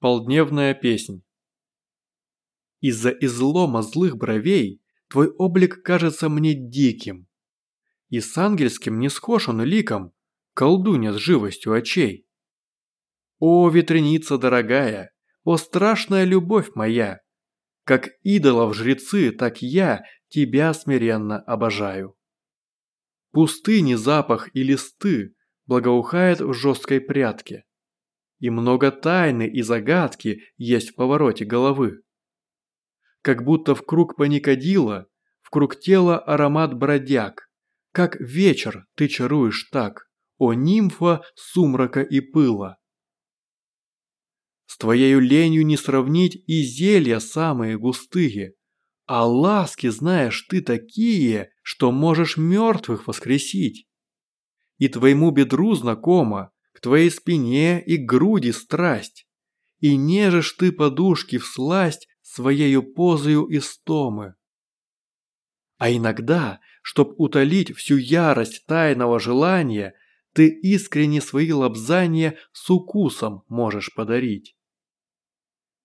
Полдневная песнь. Из-за излома злых бровей твой облик кажется мне диким. И с ангельским не схож ликом, колдуня с живостью очей. О, ветреница дорогая, о, страшная любовь моя! Как идолов жрецы, так я тебя смиренно обожаю. Пустыни запах и листы благоухает в жесткой прядке и много тайны и загадки есть в повороте головы. Как будто в круг паникодила, в круг тела аромат бродяг. Как вечер ты чаруешь так, о нимфа сумрака и пыла. С твоею ленью не сравнить и зелья самые густые, а ласки знаешь ты такие, что можешь мертвых воскресить. И твоему бедру знакомо, к твоей спине и груди страсть, и нежишь ты подушки в сласть своею позою истомы. А иногда, чтоб утолить всю ярость тайного желания, ты искренне свои лобзания с укусом можешь подарить.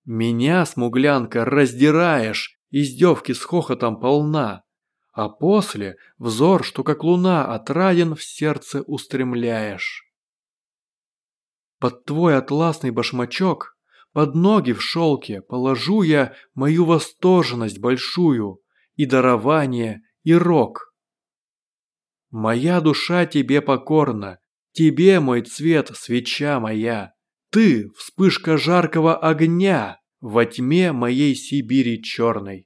Меня, смуглянка, раздираешь, издевки с хохотом полна, а после взор, что как луна отраден, в сердце устремляешь. Под твой атласный башмачок, под ноги в шелке положу я мою восторженность большую и дарование, и рок. Моя душа тебе покорна, тебе мой цвет свеча моя, ты вспышка жаркого огня во тьме моей Сибири черной.